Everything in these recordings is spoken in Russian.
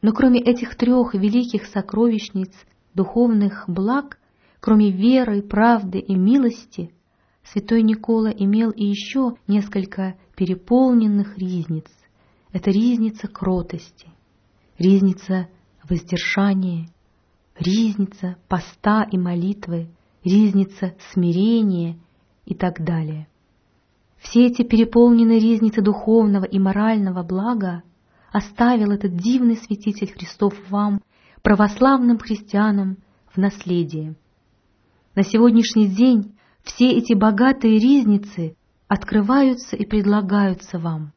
Но кроме этих трех великих сокровищниц духовных благ, кроме веры, правды и милости, святой Никола имел и еще несколько переполненных ризниц. Это ризница кротости, ризница воздержания, ризница поста и молитвы, ризница смирения и так далее. Все эти переполненные ризницы духовного и морального блага оставил этот дивный святитель Христов вам, православным христианам, в наследие. На сегодняшний день все эти богатые ризницы открываются и предлагаются вам.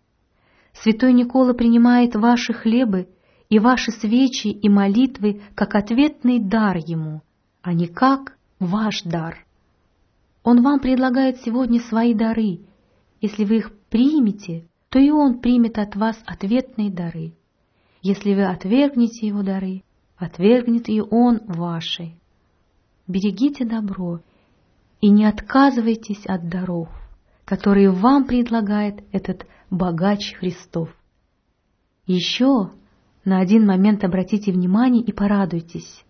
Святой Никола принимает ваши хлебы и ваши свечи и молитвы как ответный дар ему, а не как ваш дар. Он вам предлагает сегодня свои дары. Если вы их примете, то и Он примет от вас ответные дары. Если вы отвергнете Его дары, отвергнет и Он ваши. Берегите добро и не отказывайтесь от даров, которые вам предлагает этот богач Христов. Еще на один момент обратите внимание и порадуйтесь.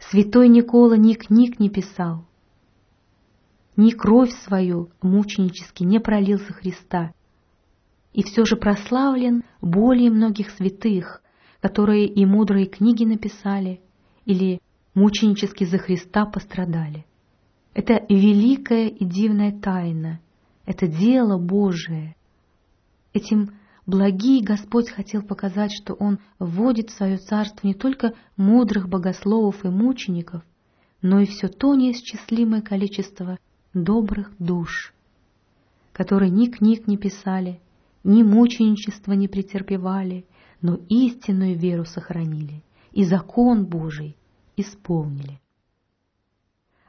Святой Никола ни книг не писал, ни кровь свою мученически не пролил за Христа — и все же прославлен более многих святых, которые и мудрые книги написали или мученически за Христа пострадали. Это великая и дивная тайна, это дело Божие. Этим благий Господь хотел показать, что Он вводит в свое царство не только мудрых богословов и мучеников, но и все то неисчислимое количество добрых душ, которые ни книг не писали, ни мученичества не претерпевали, но истинную веру сохранили и закон Божий исполнили.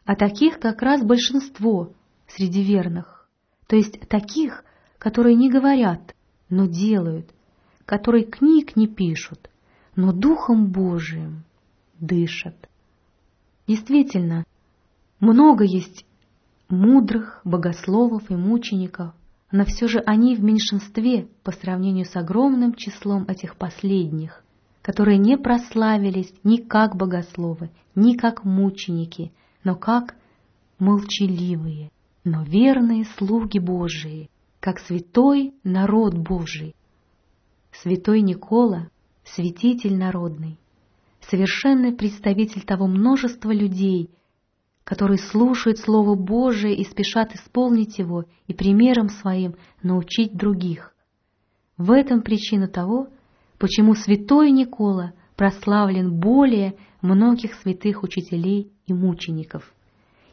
А таких как раз большинство среди верных, то есть таких, которые не говорят, но делают, которые книг не пишут, но Духом Божиим дышат. Действительно, много есть мудрых богословов и мучеников, но все же они в меньшинстве по сравнению с огромным числом этих последних, которые не прославились ни как богословы, ни как мученики, но как молчаливые, но верные слуги Божии, как святой народ Божий. Святой Никола, святитель народный, совершенный представитель того множества людей, которые слушают Слово Божие и спешат исполнить его и примером своим научить других. В этом причина того, почему святой Никола прославлен более многих святых учителей и мучеников,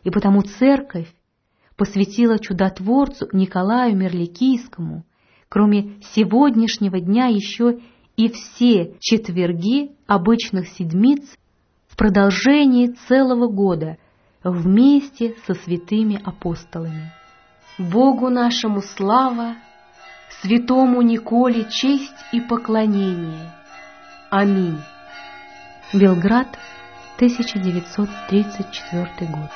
и потому Церковь посвятила чудотворцу Николаю Мерликийскому, кроме сегодняшнего дня еще и все четверги обычных седмиц в продолжении целого года – вместе со святыми апостолами. Богу нашему слава, святому Николе честь и поклонение. Аминь. Белград, 1934 год.